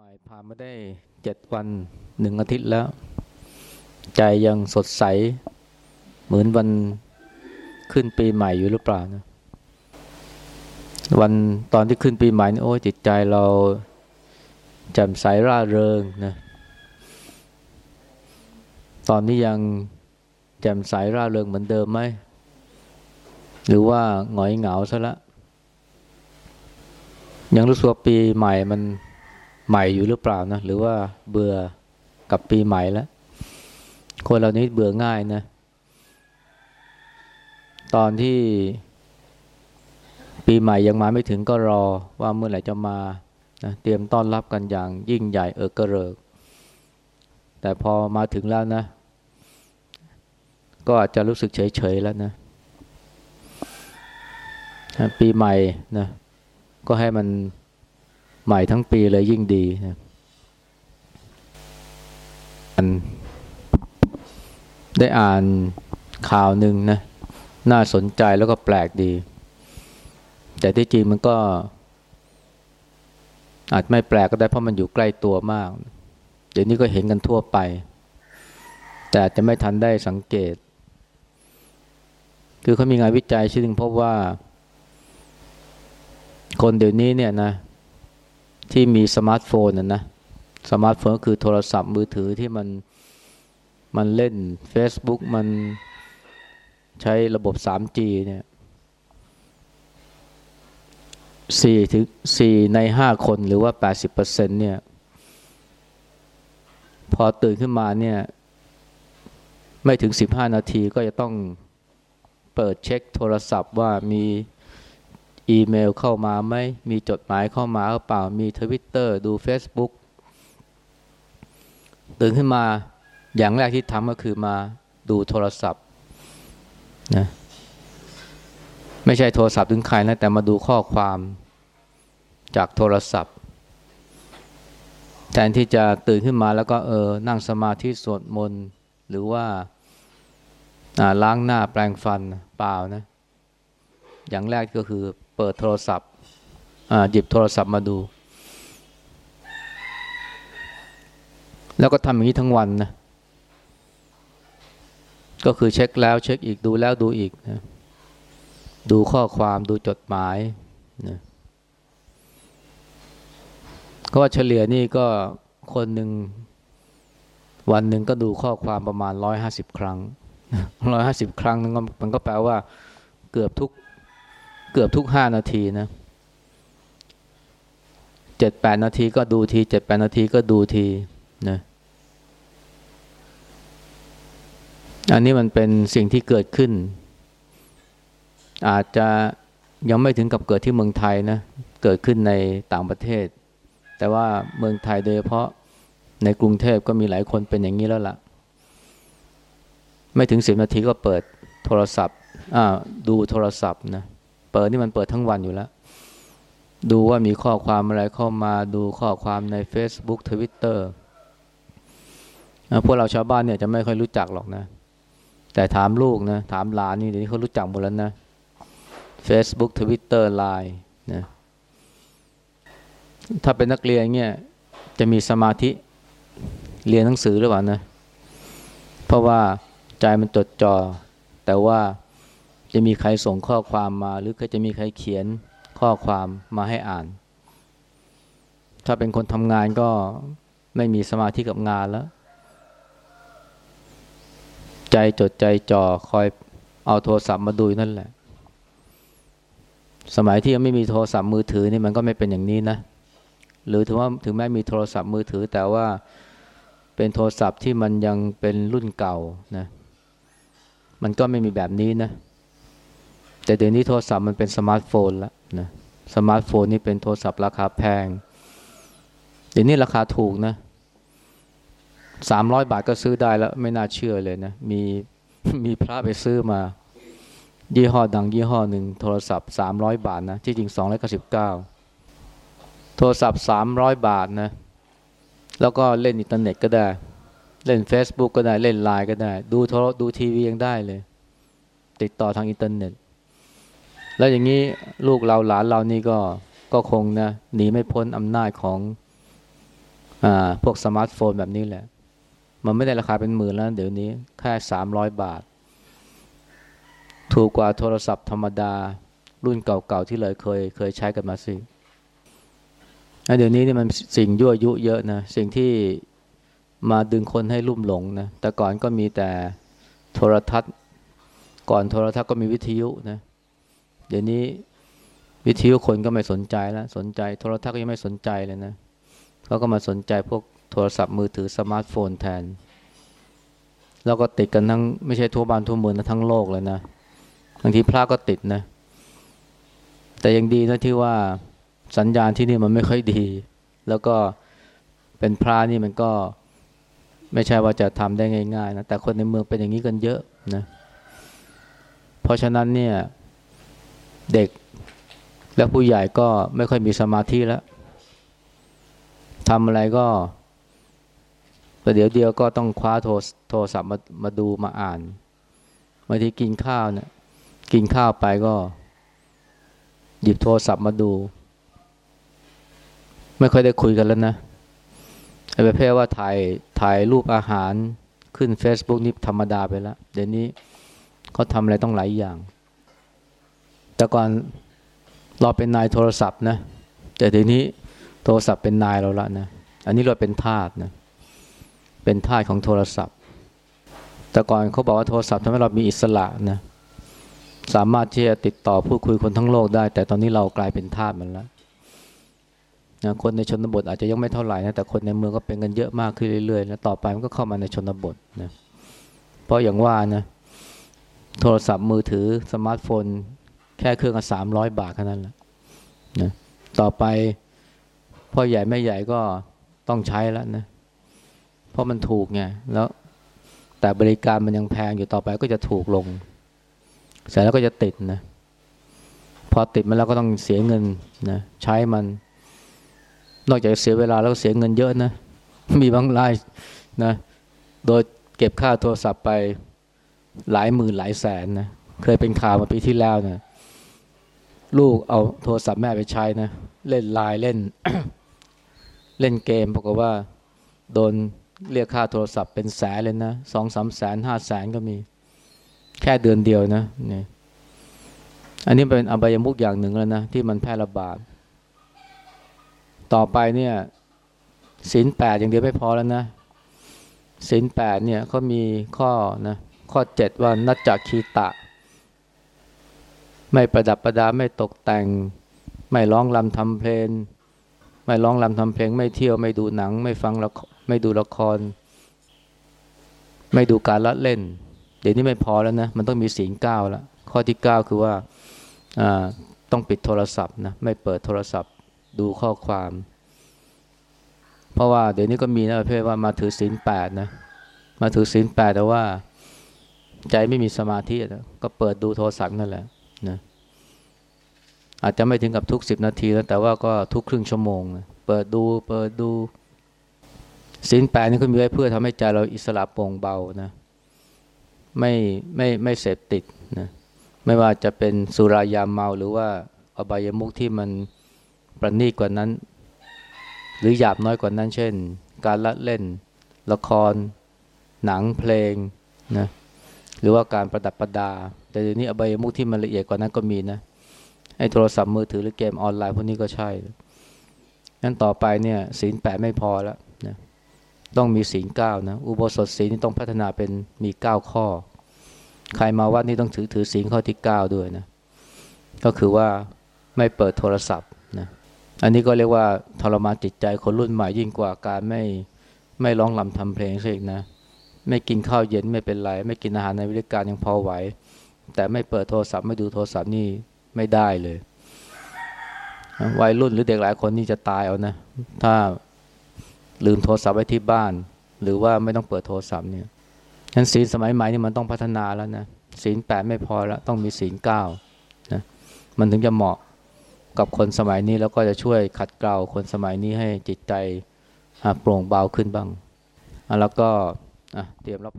ม่ผ่านมาได้เจ็ดวันหนึ่งอาทิตย์แล้ว ใจยังสดใส เหมือนวันขึ้นปีใหม่อยู่หรือเปล่านะวันตอนที่ขึ้นปีใหม่นี่โอ้ยจิตใจเราแจ่มใสร่าเริงนะตอนนี้ยังแจ่มใสร่าเริงเหมือนเดิมไหมหรือว่าหงอยเหงาซะละยังรู้สึกว่าปีใหม่มัน ใหม่อยู่หรือเปล่านะหรือว่าเบื่อกับปีใหม่แล้ว คนเรานี้เบื่อง่ายนะ ตอนที่ปีใหม่ยังมาไม่ถึงก็รอว่าเมื่อไหร่จะมานะเตรียมต้อนรับกันอย่างยิ่งใหญ่เออกระเริก แต่พอมาถึงแล้วนะ ก็อาจจะรู้สึกเฉยๆแล้วนะปีใหม่นะก็ให้มัน หม่ทั้งปีเลยยิ่งดีนะได้อ่านข่าวหนึ่งนะ น่าสนใจแล้วก็แปลกดี แต่ที่จริงมันก็ อาจไม่แปลกก็ได้เพราะมันอยู่ใกล้ตัวมาก เดี๋ยวนี้ก็เห็นกันทั่วไป แต่จะไม่ทันได้สังเกต คือเขามีงานวิจัยชิ้นหนึ่งพบว่า คนเดี๋ยวนี้เนี่ยนะ ที่มีสมาร์ทโฟนนะนะสมาร์ทโฟนก็คือโทรศัพท์มือถือที่มันมันเล่น Facebook มันใช้ระบบ 3G เนี่ยสี่ถึงสี่ในห้าคนหรือว่า80%เนี่ย พอตื่นขึ้นมาเนี่ย ไม่ถึง15นาทีก็จะต้องเปิดเช็คโทรศัพท์ว่ามี อีเมลเข้ามาไหมมีจดหมายเข้ามาหรือเปล่ามีทวิตเตอร์ดู Facebook ตื่นขึ้นมาอย่างแรกที่ทำก็คือมาดูโทรศัพท์นะไม่ใช่โทรศัพท์ถึงใครนะแต่มาดูข้อความจากโทรศัพท์แทนที่จะตื่นขึ้นมาแล้วก็เออนั่งสมาธิสวดมนต์หรือว่าล้างหน้าแปรงฟันเปล่านะ อย่างแรกก็คือ เปิดโทรศัพท์หยิบโทรศัพท์มาดู แล้วก็ทำอย่างนี้ทั้งวันนะก็คือเช็คแล้วเช็คอีกดูแล้วดูอีกนะดูข้อความดูจดหมายนะก็เฉลี่ยนี่ก็คนหนึ่งวันหนึ่งก็ดูข้อความประมาณร้อยห้าสิบครั้งร้อยห้าสิบครั้งนึงมันก็แปลว่าเกือบทุก เกือบทุกห้านาทีนะเจ็ดแปดนาทีก็ดูทีเจ็ดแปดนาทีก็ดูทีนะอันนี้มันเป็นสิ่งที่เกิดขึ้น อาจจะยังไม่ถึงกับเกิดที่เมืองไทยนะ เกิดขึ้นในต่างประเทศ แต่ว่าเมืองไทยโดยเฉพาะในกรุงเทพก็มีหลายคนเป็นอย่างนี้แล้วละ่ะ ไม่ถึงสิบนาทีก็เปิดโทรศัพท์อ่าดูโทรศัพท์นะ เปิดนี่มันเปิดทั้งวันอยู่แล้ว ดูว่ามีข้อความอะไรเข้ามาดูข้อความใน Facebook Twitter พวกเราชาวบ้านเนี่ยจะไม่ค่อยรู้จักหรอกนะ แต่ถามลูกนะ ถามหลานนี่เดี๋ยวนี้เขารู้จักหมดแล้วนะ Facebook Twitter Line นะถ้าเป็นนักเรียนเนี่ยจะมีสมาธิเรียนหนังสือหรือเปล่านะ เพราะว่าใจมันจดจอ่อแต่ว่า จะมีใครส่งข้อความมา หรือก็จะมีใครเขียนข้อความมาให้อ่าน ถ้าเป็นคนทำงานก็ไม่มีสมาธิกับงานแล้ว ใจจดใจจ่อคอยเอาโทรศัพท์มาดูนั่นแหละ สมัยที่ยังไม่มีโทรศัพท์มือถือนี่มันก็ไม่เป็นอย่างนี้นะ หรือถึงว่าถึงแม้มีโทรศัพท์มือถือ แต่ว่าเป็นโทรศัพท์ที่มันยังเป็นรุ่นเก่านะ มันก็ไม่มีแบบนี้นะ แต่เดี๋ยวนี้โทรศัพท์มันเป็นสมาร์ทโฟนแล้วนะสมาร์ทโฟนนี่เป็นโทรศัพท์ราคาแพง เดี๋ยวนี้ราคาถูกนะสามร้อยบาทก็ซื้อได้แล้ว ไม่น่าเชื่อเลยนะ มีมีพระไปซื้อมา ยี่ห้อดังยี่ห้อหนึ่งโทรศัพท์สามร้อยบาทนะ ที่จริงสองร้อยเก้าสิบเก้าโทรศัพท์สามร้อยบาทนะ แล้วก็เล่นอินเทอร์เน็ตก็ได้ เล่น Facebook ก็ได้เล่นไลน์ก็ได้ ดูโทรดูทีวียังได้เลย ติดต่อทางอินเทอร์เน็ต แล้วอย่างนี้ลูกเราหลานเรานี่ก็ก็คงนะหนีไม่พ้นอำนาจของอ่าพวกสมาร์ทโฟนแบบนี้แหละ มันไม่ได้ราคาเป็นหมื่นแล้ว เดี๋ยวนี้แค่สามร้อยบาท ถูกกว่าโทรศัพท์ธรรมดารุ่นเก่าๆที่เลยเคยเคยใช้กันมาสิแล้วเดี๋ยวนี้นี่มันสิ่งยั่วยุเยอะนะ สิ่งที่มาดึงคนให้ลุ่มหลงนะ แต่ก่อนก็มีแต่โทรทัศน์ ก่อนโทรทัศน์ก็มีวิทยุนะ เดี๋ยวนี้วิทยุคนก็ไม่สนใจแล้วสนใจโทรทัศน์ก็ยังไม่สนใจเลยนะเขาก็มาสนใจพวกโทรศัพท์มือถือสมาร์ทโฟนแทน แล้วก็ติดกันทั้งไม่ใช่ทั่วบ้านทั่วเมืองนะทั้งโลกเลยนะบางทีพระก็ติดนะ แต่ยังดีนะที่ว่าสัญญาณที่นี่มันไม่ค่อยดี แล้วก็เป็นพระนี่มันก็ไม่ใช่ว่าจะทำได้ง่ายๆนะแต่คนในเมืองเป็นอย่างนี้กันเยอะนะเพราะฉะนั้นเนี่ย เด็ก และผู้ใหญ่ก็ไม่ค่อยมีสมาธิแล้วทำอะไรก็ประเดี๋ยวเดียวก็ต้องคว้าโทรโทรศัพท์มามาดูมาอ่านบางทีกินข้าวเนี่ยกินข้าวไปก็ หยิบโทรศัพท์มาดู ไม่ค่อยได้คุยกันแล้วนะไอ้ประเภทว่าถ่ายถ่ายรูปอาหารขึ้น Facebook นี่ธรรมดาไปแล้ว เดี๋ยวนี้เขาทำอะไรต้องหลายอย่าง แต่ก่อนเราเป็นนายโทรศัพท์นะ แต่ทีนี้โทรศัพท์เป็นนายเราละนะ อันนี้เราเป็นทาสนะ เป็นทาสของโทรศัพท์ แต่ก่อนเขาบอกว่าโทรศัพท์ทำให้เรามีอิสระนะ สามารถที่จะติดต่อพูดคุยคนทั้งโลกได้ แต่ตอนนี้เรากลายเป็นทาสมันแล้วนะคนในชนบทอาจจะยังไม่เท่าไหร่นะ แต่คนในเมืองก็เป็นกันเยอะมากขึ้นเรื่อยๆ แล้วต่อไปมันก็เข้ามาในชนบทนะ เพราะอย่างว่านะ โทรศัพท์มือถือสมาร์ทโฟน แค่เครื่องละสามร้อยบาทแค่นั้นแหละนะต่อไปพ่อใหญ่แม่ใหญ่ก็ต้องใช้แล้วนะ เพราะมันถูกไงแล้วแต่บริการมันยังแพงอยู่ต่อไปก็จะถูกลง เสร็จแล้วก็จะติดนะ พอติดมันแล้วก็ต้องเสียเงินนะใช้มัน นอกจากเสียเวลาแล้วก็เสียเงินเยอะนะ มีบางรายนะ โดยเก็บค่าโทรศัพท์ไปหลายหมื่นหลายแสนนะ เคยเป็นข่าวมาปีที่แล้วนะ ลูกเอาโทรศัพท์แม่ไปใช้นะ เล่นไลน์เล่น เล่นเกมปรากฏว่า โดนเรียกค่าโทรศัพท์เป็นแสนเลยนะสองสามแสนห้าแสนก็มี แค่เดือนเดียวนะนี่อันนี้เป็นอบายมุกอย่างหนึ่งแล้วนะ ที่มันแพร่ระบาด ต่อไปเนี่ยศีลแปดอย่างเดียวไม่พอแล้วนะศีลแปดเนี่ยเขามีข้อนะข้อเจ็ดว่านัจจคีตะ ไม่ประดับประดาไม่ตกแต่ง ไม่ร้องลำทำเพลง ไม่ร้องลำทำเพลง ไม่เที่ยวไม่ดูหนัง ไม่ฟังละไม่ดูละคร ไม่ดูการละเล่น เดี๋ยวนี้ไม่พอแล้วนะ มันต้องมีศีลเก้าแล้วข้อที่เก้าคือว่าต้องปิดโทรศัพท์นะไม่เปิดโทรศัพท์ดูข้อความ เพราะว่าเดี๋ยวนี้ก็มีนะประเภทว่ามาถือศีลแปดนะมาถือศีลแปดแต่ว่า ใจไม่มีสมาธินะก็เปิดดูโทรศัพท์นั่นแหละ นะอาจจะไม่ถึงกับทุกสิบนาทีแล้วแต่ว่าก็ทุกครึ่งชั่วโมงนะเปิดดูเปิดดูศีลแปดนี่ก็มีไว้เพื่อทำให้ใจเราอิสระโปร่งเบานะไม่ไม่ไม่เสพติดนะไม่ว่าจะเป็นสุรายาเมาหรือว่าอบายมุขที่มันประณีตกว่านั้น หรือหยาบน้อยกว่านั้น เช่น การละเล่น ละคร หนังเพลงนะหรือว่าการประดับประดา แต่เดี๋ยวนี้อบายมุขที่มันละเอียดกว่านั้นก็มีนะไอ้โทรศัพท์มือถือหรือเกมออนไลน์พวกนี้ก็ใช่งั้นต่อไปเนี่ยศีลแปดไม่พอแล้วนะต้องมีศีลเก้านะอุโบสถศีลนี่ต้องพัฒนาเป็นมีเก้าข้อ ใครมาวัดนี่ต้องถือถือศีลข้อที่เก้าด้วยนะก็คือว่าไม่เปิดโทรศัพท์นะอันนี้ก็เรียกว่าทรมานจิตใจคนรุ่นใหม่ยิ่งกว่าการไม่ไม่ร้องลำทำเพลงซะอีกนะ ไม่กินข้าวเย็นไม่เป็นไร ไม่กินอาหารในวิธีการยังพอไหว แต่ไม่เปิดโทรศัพท์ไม่ดูโทรศัพท์นี่ไม่ได้เลยวัยรุ่นหรือเด็กหลายคนนี่จะตายเอานะ ถ้าลืมโทรศัพท์ไว้ที่บ้าน หรือว่าไม่ต้องเปิดโทรศัพท์เนี่ยฉะนั้นศีลสมัยใหม่นี่มันต้องพัฒนาแล้วนะศีลแปดไม่พอแล้วต้องมีศีลเก้านะมันถึงจะเหมาะกับคนสมัยนี้แล้วก็จะช่วยขัดเกลาคนสมัยนี้ให้จิตใจโปร่งเบาขึ้นบ้างแล้วก็เตรียมรับ